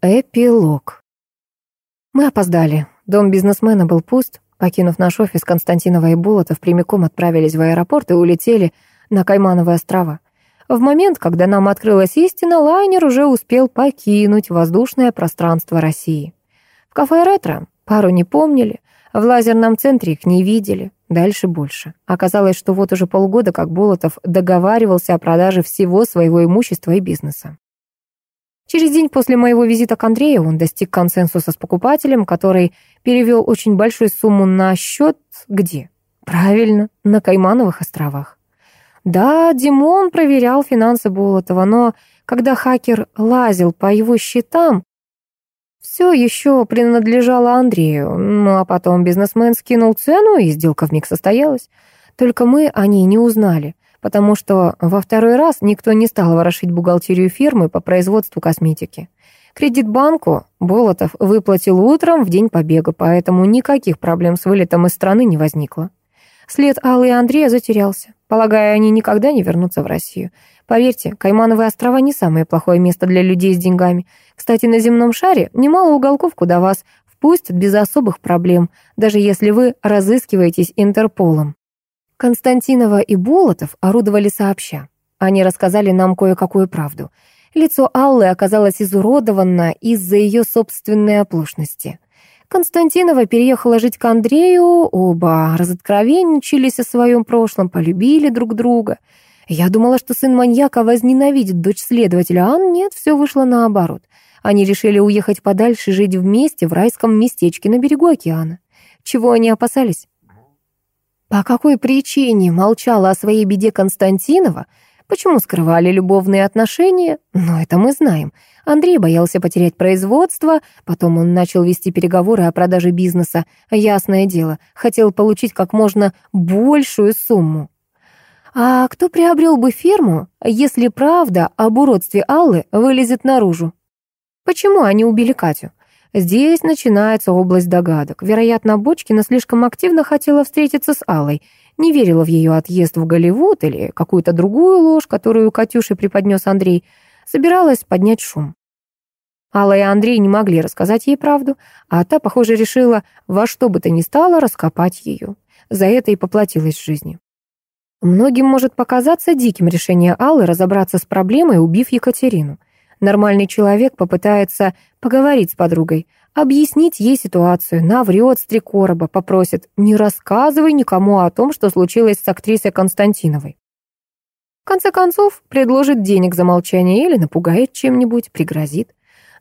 Эпилог. Мы опоздали. Дом бизнесмена был пуст. Покинув наш офис, Константинова и Болотов прямиком отправились в аэропорт и улетели на Каймановые острова. В момент, когда нам открылась истина, лайнер уже успел покинуть воздушное пространство России. В кафе «Ретро» пару не помнили, в лазерном центре их не видели, дальше больше. Оказалось, что вот уже полгода как Болотов договаривался о продаже всего своего имущества и бизнеса. Через день после моего визита к Андрею он достиг консенсуса с покупателем, который перевел очень большую сумму на счет где? Правильно, на Каймановых островах. Да, Димон проверял финансы Болотова, но когда хакер лазил по его счетам, все еще принадлежало Андрею. Ну а потом бизнесмен скинул цену, и сделка вмиг состоялась. Только мы о ней не узнали потому что во второй раз никто не стал ворошить бухгалтерию фирмы по производству косметики. Кредит банку Болотов выплатил утром в день побега, поэтому никаких проблем с вылетом из страны не возникло. След Аллы и Андрея затерялся. Полагаю, они никогда не вернутся в Россию. Поверьте, Каймановые острова не самое плохое место для людей с деньгами. Кстати, на земном шаре немало уголков, куда вас впустят без особых проблем, даже если вы разыскиваетесь Интерполом. Константинова и Болотов орудовали сообща. Они рассказали нам кое-какую правду. Лицо Аллы оказалось изуродовано из-за ее собственной оплошности. Константинова переехала жить к Андрею, оба разоткровенничались о своем прошлом, полюбили друг друга. Я думала, что сын маньяка возненавидит дочь следователя, а нет, все вышло наоборот. Они решили уехать подальше, жить вместе в райском местечке на берегу океана. Чего они опасались? По какой причине молчала о своей беде Константинова? Почему скрывали любовные отношения? Но это мы знаем. Андрей боялся потерять производство, потом он начал вести переговоры о продаже бизнеса. Ясное дело, хотел получить как можно большую сумму. А кто приобрел бы ферму, если правда об уродстве Аллы вылезет наружу? Почему они убили Катю? Здесь начинается область догадок. Вероятно, Бочкина слишком активно хотела встретиться с Аллой, не верила в ее отъезд в Голливуд или какую-то другую ложь, которую Катюше преподнес Андрей, собиралась поднять шум. Алла и Андрей не могли рассказать ей правду, а та, похоже, решила во что бы то ни стало раскопать ее. За это и поплатилась жизнью. Многим может показаться диким решение Аллы разобраться с проблемой, убив Екатерину. Нормальный человек попытается поговорить с подругой, объяснить ей ситуацию, наврет с три короба, попросит «не рассказывай никому о том, что случилось с актрисой Константиновой». В конце концов, предложит денег за молчание или напугает чем-нибудь, пригрозит.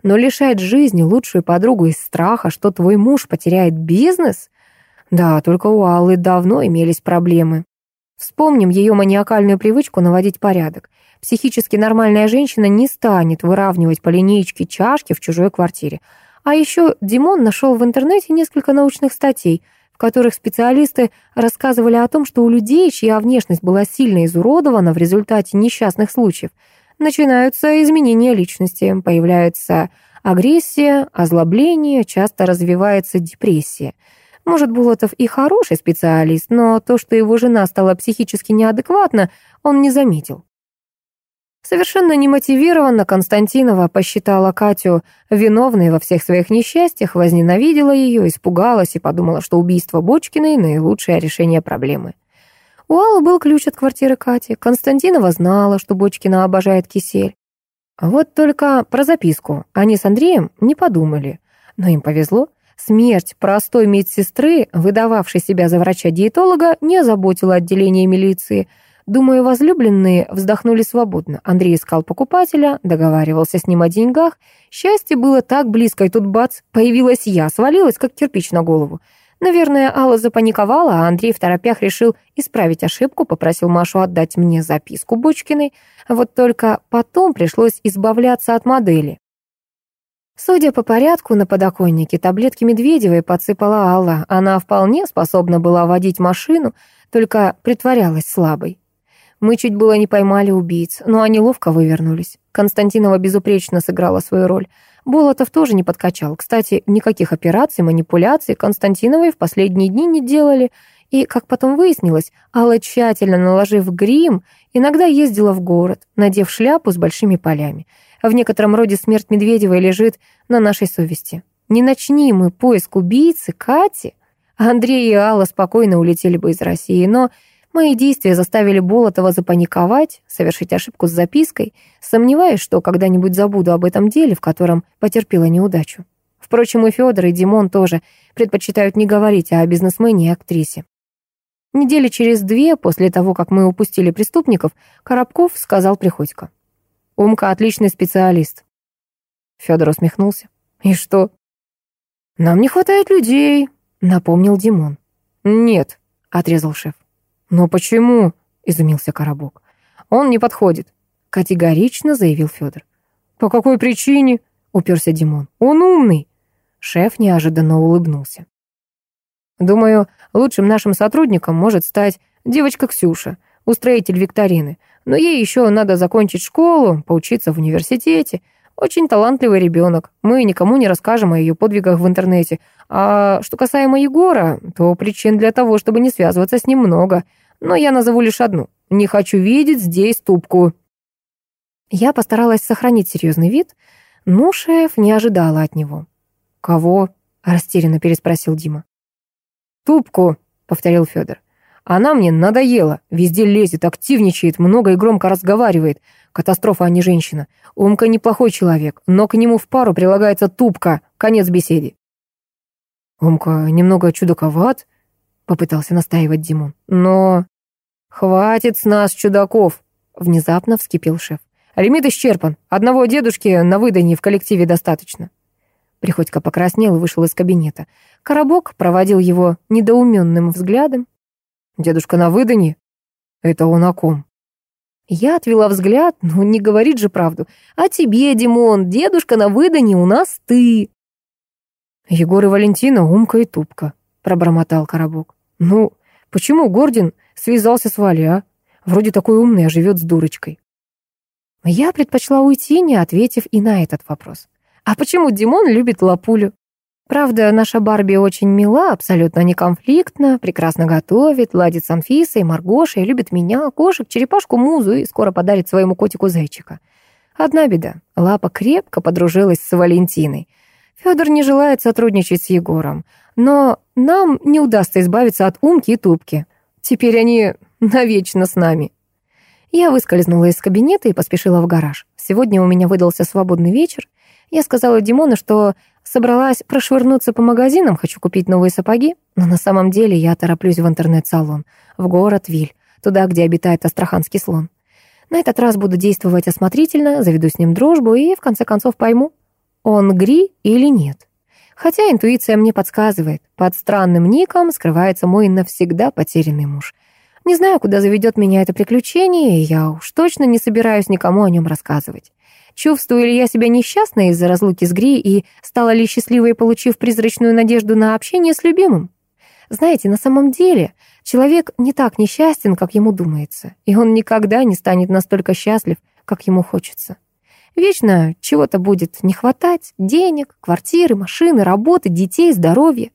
Но лишать жизни лучшую подругу из страха, что твой муж потеряет бизнес? Да, только у Аллы давно имелись проблемы. Вспомним ее маниакальную привычку наводить порядок. Психически нормальная женщина не станет выравнивать по линеечке чашки в чужой квартире. А еще Димон нашел в интернете несколько научных статей, в которых специалисты рассказывали о том, что у людей, чья внешность была сильно изуродована в результате несчастных случаев, начинаются изменения личности, появляется агрессия, озлобление, часто развивается депрессия. Может, Булатов и хороший специалист, но то, что его жена стала психически неадекватна, он не заметил. Совершенно немотивированно Константинова посчитала Катю виновной во всех своих несчастьях, возненавидела ее, испугалась и подумала, что убийство Бочкиной — наилучшее решение проблемы. У Аллы был ключ от квартиры Кати. Константинова знала, что Бочкина обожает кисель. Вот только про записку они с Андреем не подумали. Но им повезло. Смерть простой медсестры, выдававшей себя за врача-диетолога, не озаботила отделение милиции — Думаю, возлюбленные вздохнули свободно. Андрей искал покупателя, договаривался с ним о деньгах. Счастье было так близко, и тут бац, появилась я, свалилась, как кирпич на голову. Наверное, Алла запаниковала, а Андрей в торопях решил исправить ошибку, попросил Машу отдать мне записку Бочкиной. Вот только потом пришлось избавляться от модели. Судя по порядку на подоконнике, таблетки Медведевой подсыпала Алла. Она вполне способна была водить машину, только притворялась слабой. Мы чуть было не поймали убийц, но они ловко вывернулись. Константинова безупречно сыграла свою роль. Болотов тоже не подкачал. Кстати, никаких операций, манипуляций Константиновой в последние дни не делали. И, как потом выяснилось, Алла, тщательно наложив грим, иногда ездила в город, надев шляпу с большими полями. В некотором роде смерть Медведевой лежит на нашей совести. Не начни мы поиск убийцы Кати, Андрей и Алла спокойно улетели бы из России, но мои действия заставили Болотова запаниковать, совершить ошибку с запиской, сомневаясь, что когда-нибудь забуду об этом деле, в котором потерпела неудачу. Впрочем, и Федор, и Димон тоже предпочитают не говорить о бизнесмене и актрисе. Недели через две после того, как мы упустили преступников, Коробков сказал Приходько. «Умка отличный специалист». Федор усмехнулся. «И что?» «Нам не хватает людей», — напомнил Димон. «Нет», — отрезал шеф. «Но почему?» — изумился Коробок. «Он не подходит», — категорично заявил Федор. «По какой причине?» — уперся Димон. «Он умный». Шеф неожиданно улыбнулся. «Думаю, лучшим нашим сотрудником может стать девочка Ксюша, устроитель викторины. Но ей еще надо закончить школу, поучиться в университете. Очень талантливый ребенок. Мы никому не расскажем о ее подвигах в интернете. А что касаемо Егора, то причин для того, чтобы не связываться с ним много. Но я назову лишь одну. Не хочу видеть здесь тупку. Я постаралась сохранить серьезный вид, но шеф не ожидала от него. «Кого?» — растерянно переспросил Дима. «Тупку», — повторил Федор. Она мне надоела. Везде лезет, активничает, много и громко разговаривает. Катастрофа, а не женщина. Умка неплохой человек, но к нему в пару прилагается тупка. Конец беседе. Умка немного чудаковат, попытался настаивать Димон. Но... Хватит с нас чудаков, внезапно вскипел шеф. Лимит исчерпан. Одного дедушки на выданье в коллективе достаточно. Приходько покраснел и вышел из кабинета. Коробок проводил его недоуменным взглядом. Дедушка на выданье? Это он о ком? Я отвела взгляд, ну не говорит же правду. А тебе, Димон, дедушка на выданье у нас ты. Егор и Валентина умка и тупка, пробормотал Коробок. Ну, почему Гордин связался с Валей, а? Вроде такой умный, а живет с дурочкой. Я предпочла уйти, не ответив и на этот вопрос. А почему Димон любит лапулю? Правда, наша Барби очень мила, абсолютно неконфликтна, прекрасно готовит, ладит с Анфисой, Маргошей, любит меня, кошек, черепашку Музу и скоро подарит своему котику зайчика. Одна беда. Лапа крепко подружилась с Валентиной. Федор не желает сотрудничать с Егором. Но нам не удастся избавиться от Умки и Тупки. Теперь они навечно с нами. Я выскользнула из кабинета и поспешила в гараж. Сегодня у меня выдался свободный вечер. Я сказала Димону, что Собралась прошвырнуться по магазинам, хочу купить новые сапоги, но на самом деле я тороплюсь в интернет-салон, в город Виль, туда, где обитает астраханский слон. На этот раз буду действовать осмотрительно, заведу с ним дружбу и, в конце концов, пойму, он Гри или нет. Хотя интуиция мне подсказывает, под странным ником скрывается мой навсегда потерянный муж. Не знаю, куда заведет меня это приключение, и я уж точно не собираюсь никому о нем рассказывать. Чувствую ли я себя несчастной из-за разлуки с Гри и стала ли счастливой, получив призрачную надежду на общение с любимым? Знаете, на самом деле человек не так несчастен, как ему думается, и он никогда не станет настолько счастлив, как ему хочется. Вечно чего-то будет не хватать, денег, квартиры, машины, работы, детей, здоровья.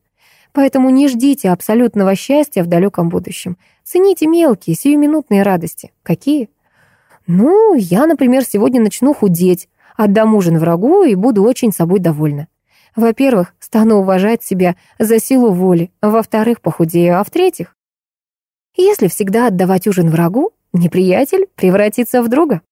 Поэтому не ждите абсолютного счастья в далеком будущем. Цените мелкие, сиюминутные радости. Какие? Ну, я, например, сегодня начну худеть, отдам ужин врагу и буду очень собой довольна. Во-первых, стану уважать себя за силу воли, во-вторых, похудею, а в-третьих, если всегда отдавать ужин врагу, неприятель превратится в друга.